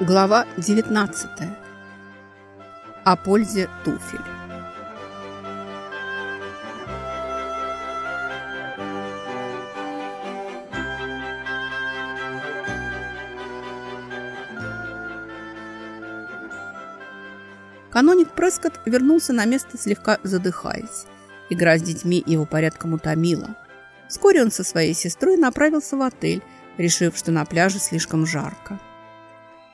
Глава 19. О пользе туфель. Каноник Прескотт вернулся на место, слегка задыхаясь. Игра с детьми его порядком утомила. Вскоре он со своей сестрой направился в отель, решив, что на пляже слишком жарко.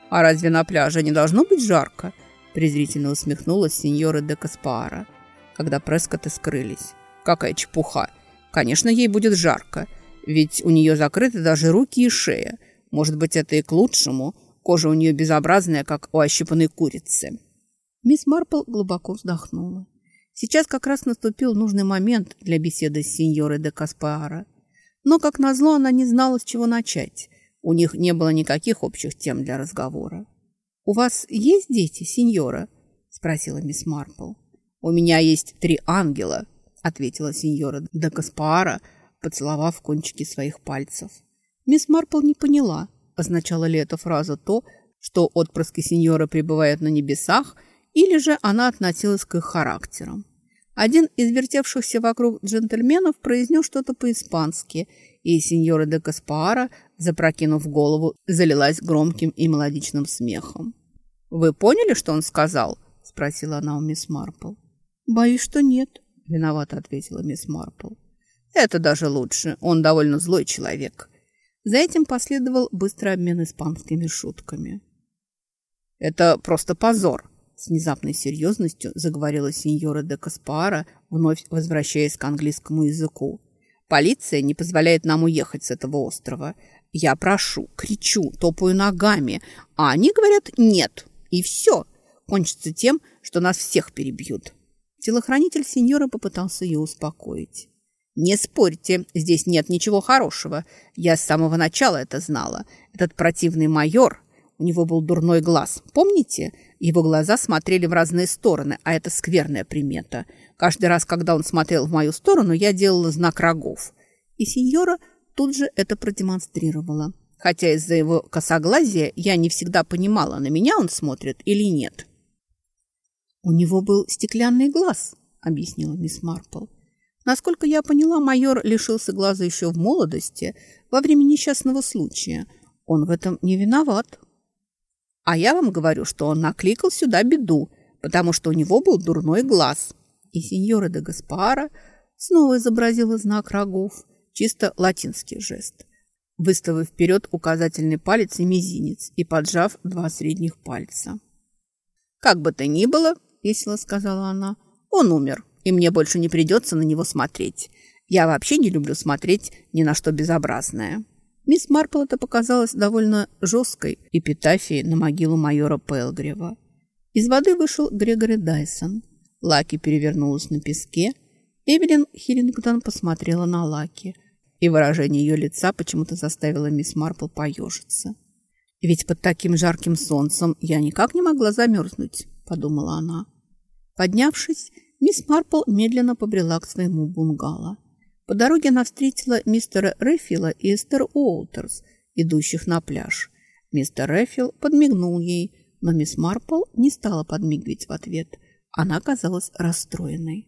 «А разве на пляже не должно быть жарко?» презрительно усмехнулась сеньора де Каспара, когда Прескотты скрылись. «Какая чепуха! Конечно, ей будет жарко, ведь у нее закрыты даже руки и шея. Может быть, это и к лучшему. Кожа у нее безобразная, как у ощипанной курицы». Мисс Марпл глубоко вздохнула. Сейчас как раз наступил нужный момент для беседы с сеньорой де Каспара. Но, как назло, она не знала, с чего начать. У них не было никаких общих тем для разговора. «У вас есть дети, сеньора?» – спросила мисс Марпл. «У меня есть три ангела», – ответила сеньора де Каспара, поцеловав кончики своих пальцев. Мисс Марпл не поняла, означала ли эта фраза то, что отпрыски сеньора пребывают на небесах, или же она относилась к их характерам. Один из вертевшихся вокруг джентльменов произнес что-то по-испански, и сеньора де Каспара запрокинув голову, залилась громким и мелодичным смехом. «Вы поняли, что он сказал?» – спросила она у мисс Марпл. «Боюсь, что нет», – виновато ответила мисс Марпл. «Это даже лучше. Он довольно злой человек». За этим последовал быстрый обмен испанскими шутками. «Это просто позор!» С внезапной серьезностью заговорила сеньора де Каспара, вновь возвращаясь к английскому языку. «Полиция не позволяет нам уехать с этого острова. Я прошу, кричу, топаю ногами, а они говорят «нет». И все. Кончится тем, что нас всех перебьют. Телохранитель сеньора попытался ее успокоить. «Не спорьте, здесь нет ничего хорошего. Я с самого начала это знала. Этот противный майор, у него был дурной глаз. Помните? Его глаза смотрели в разные стороны, а это скверная примета. Каждый раз, когда он смотрел в мою сторону, я делала знак рогов. И сеньора тут же это продемонстрировала. Хотя из-за его косоглазия я не всегда понимала, на меня он смотрит или нет. «У него был стеклянный глаз», — объяснила мисс Марпл. Насколько я поняла, майор лишился глаза еще в молодости, во время несчастного случая. Он в этом не виноват. А я вам говорю, что он накликал сюда беду, потому что у него был дурной глаз. И сеньора де Гаспара снова изобразила знак рогов – Чисто латинский жест. Выставив вперед указательный палец и мизинец и поджав два средних пальца. «Как бы то ни было, — весело сказала она, — он умер, и мне больше не придется на него смотреть. Я вообще не люблю смотреть ни на что безобразное». Мисс Марпл это показалось довольно жесткой эпитафией на могилу майора Пелгрева. Из воды вышел Грегори Дайсон. Лаки перевернулась на песке. Эвелин Хиллингтон посмотрела на Лаки – и выражение ее лица почему-то заставило мисс Марпл поежиться. «Ведь под таким жарким солнцем я никак не могла замерзнуть», — подумала она. Поднявшись, мисс Марпл медленно побрела к своему бунгало. По дороге она встретила мистера Рефила и Эстер Уолтерс, идущих на пляж. Мистер Рефил подмигнул ей, но мисс Марпл не стала подмигивать в ответ. Она казалась расстроенной.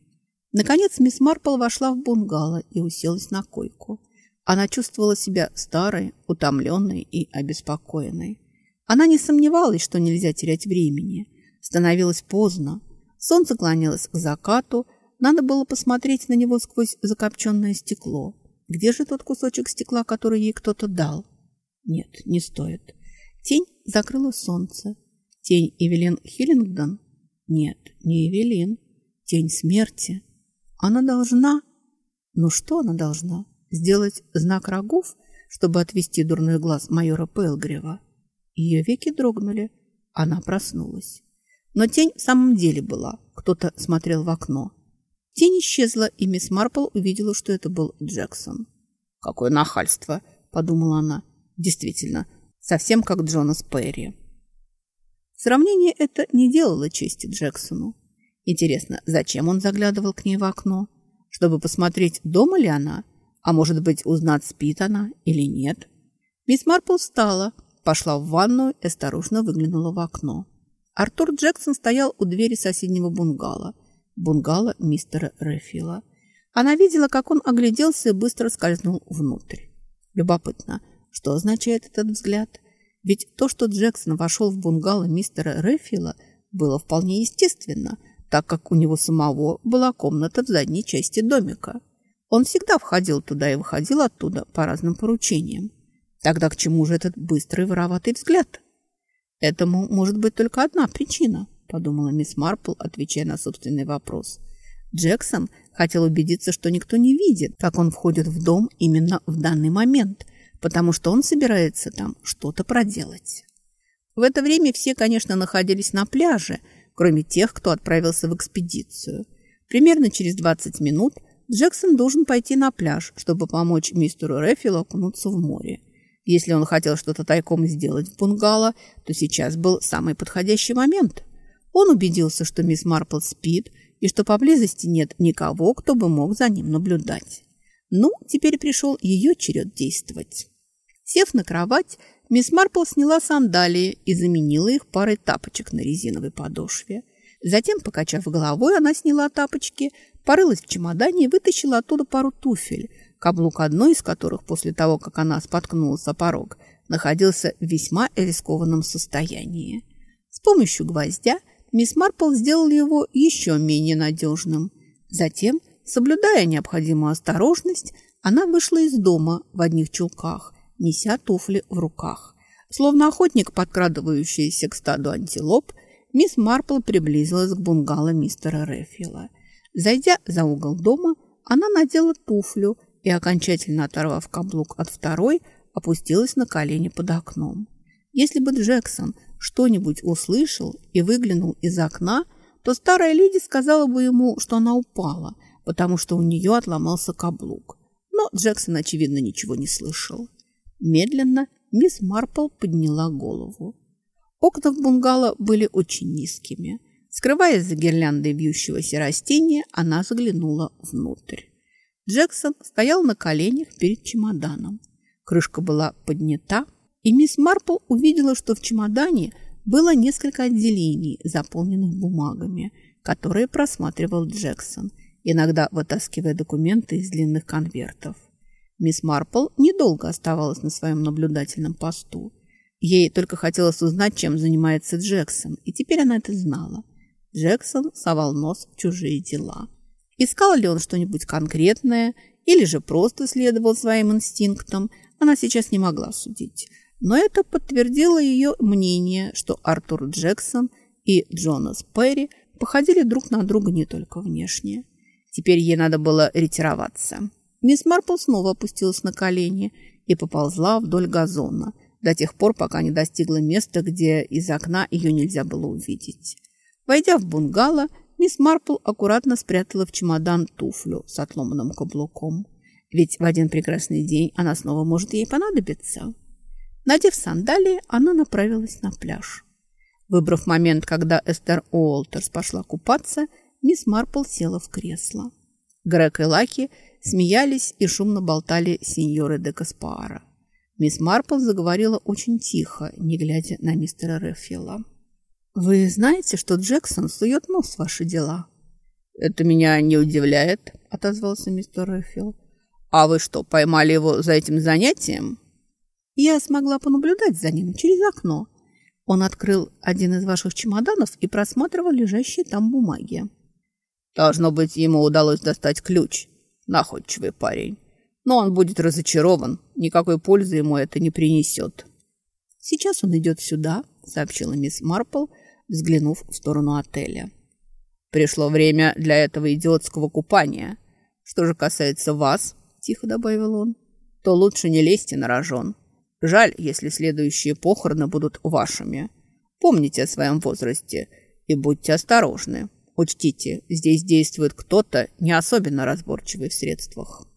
Наконец мисс Марпл вошла в бунгало и уселась на койку. Она чувствовала себя старой, утомленной и обеспокоенной. Она не сомневалась, что нельзя терять времени. Становилось поздно. Солнце клонилось к закату. Надо было посмотреть на него сквозь закопченное стекло. Где же тот кусочек стекла, который ей кто-то дал? Нет, не стоит. Тень закрыла солнце. Тень Эвелин Хиллингдон? Нет, не Эвелин. Тень смерти. Она должна... Ну что она должна? Сделать знак рогов, чтобы отвести дурной глаз майора Пелгрева? Ее веки дрогнули. Она проснулась. Но тень в самом деле была. Кто-то смотрел в окно. Тень исчезла, и мисс Марпл увидела, что это был Джексон. «Какое нахальство!» – подумала она. «Действительно, совсем как Джонас Перри». Сравнение это не делало чести Джексону. Интересно, зачем он заглядывал к ней в окно? Чтобы посмотреть, дома ли она? А может быть, узнать, спит она или нет? Мисс Марпл встала, пошла в ванную и осторожно выглянула в окно. Артур Джексон стоял у двери соседнего бунгало. Бунгало мистера Рефила. Она видела, как он огляделся и быстро скользнул внутрь. Любопытно, что означает этот взгляд? Ведь то, что Джексон вошел в бунгало мистера Рефила, было вполне естественно, так как у него самого была комната в задней части домика. Он всегда входил туда и выходил оттуда по разным поручениям. Тогда к чему же этот быстрый вороватый взгляд? Этому может быть только одна причина, подумала мисс Марпл, отвечая на собственный вопрос. Джексон хотел убедиться, что никто не видит, как он входит в дом именно в данный момент, потому что он собирается там что-то проделать. В это время все, конечно, находились на пляже, кроме тех, кто отправился в экспедицию. Примерно через 20 минут Джексон должен пойти на пляж, чтобы помочь мистеру Рефилу окунуться в море. Если он хотел что-то тайком сделать в бунгало, то сейчас был самый подходящий момент. Он убедился, что мисс Марпл спит и что поблизости нет никого, кто бы мог за ним наблюдать. Ну, теперь пришел ее черед действовать. Сев на кровать, мисс Марпл сняла сандалии и заменила их парой тапочек на резиновой подошве. Затем, покачав головой, она сняла тапочки, порылась в чемодане и вытащила оттуда пару туфель, каблук одной из которых после того, как она споткнулась о порог, находился в весьма рискованном состоянии. С помощью гвоздя мисс Марпл сделала его еще менее надежным. Затем, соблюдая необходимую осторожность, она вышла из дома в одних чулках, неся туфли в руках. Словно охотник, подкрадывающийся к стаду антилоп, мисс Марпл приблизилась к бунгало мистера Рефила. Зайдя за угол дома, она надела туфлю и, окончательно оторвав каблук от второй, опустилась на колени под окном. Если бы Джексон что-нибудь услышал и выглянул из окна, то старая леди сказала бы ему, что она упала, потому что у нее отломался каблук. Но Джексон, очевидно, ничего не слышал. Медленно мисс Марпл подняла голову. Окна в бунгало были очень низкими. Скрываясь за гирляндой вьющегося растения, она заглянула внутрь. Джексон стоял на коленях перед чемоданом. Крышка была поднята, и мисс Марпл увидела, что в чемодане было несколько отделений, заполненных бумагами, которые просматривал Джексон, иногда вытаскивая документы из длинных конвертов. Мисс Марпл недолго оставалась на своем наблюдательном посту. Ей только хотелось узнать, чем занимается Джексон, и теперь она это знала. Джексон совал нос в чужие дела. Искал ли он что-нибудь конкретное или же просто следовал своим инстинктам, она сейчас не могла судить. Но это подтвердило ее мнение, что Артур Джексон и Джонас Перри походили друг на друга не только внешне. Теперь ей надо было ретироваться. Мисс Марпл снова опустилась на колени и поползла вдоль газона до тех пор, пока не достигла места, где из окна ее нельзя было увидеть. Войдя в бунгало, мисс Марпл аккуратно спрятала в чемодан туфлю с отломанным каблуком. Ведь в один прекрасный день она снова может ей понадобиться. Надев сандалии, она направилась на пляж. Выбрав момент, когда Эстер Уолтерс пошла купаться, мисс Марпл села в кресло. Грег и Лаки смеялись и шумно болтали сеньоры де Каспара. Мисс Марпл заговорила очень тихо, не глядя на мистера Реффила. «Вы знаете, что Джексон сует нос в ваши дела?» «Это меня не удивляет», — отозвался мистер Реффил. «А вы что, поймали его за этим занятием?» Я смогла понаблюдать за ним через окно. Он открыл один из ваших чемоданов и просматривал лежащие там бумаги. Должно быть, ему удалось достать ключ. Находчивый парень. Но он будет разочарован. Никакой пользы ему это не принесет. Сейчас он идет сюда, сообщила мисс Марпл, взглянув в сторону отеля. Пришло время для этого идиотского купания. Что же касается вас, тихо добавил он, то лучше не лезьте на рожон. Жаль, если следующие похороны будут вашими. Помните о своем возрасте и будьте осторожны. Учтите, здесь действует кто-то не особенно разборчивый в средствах.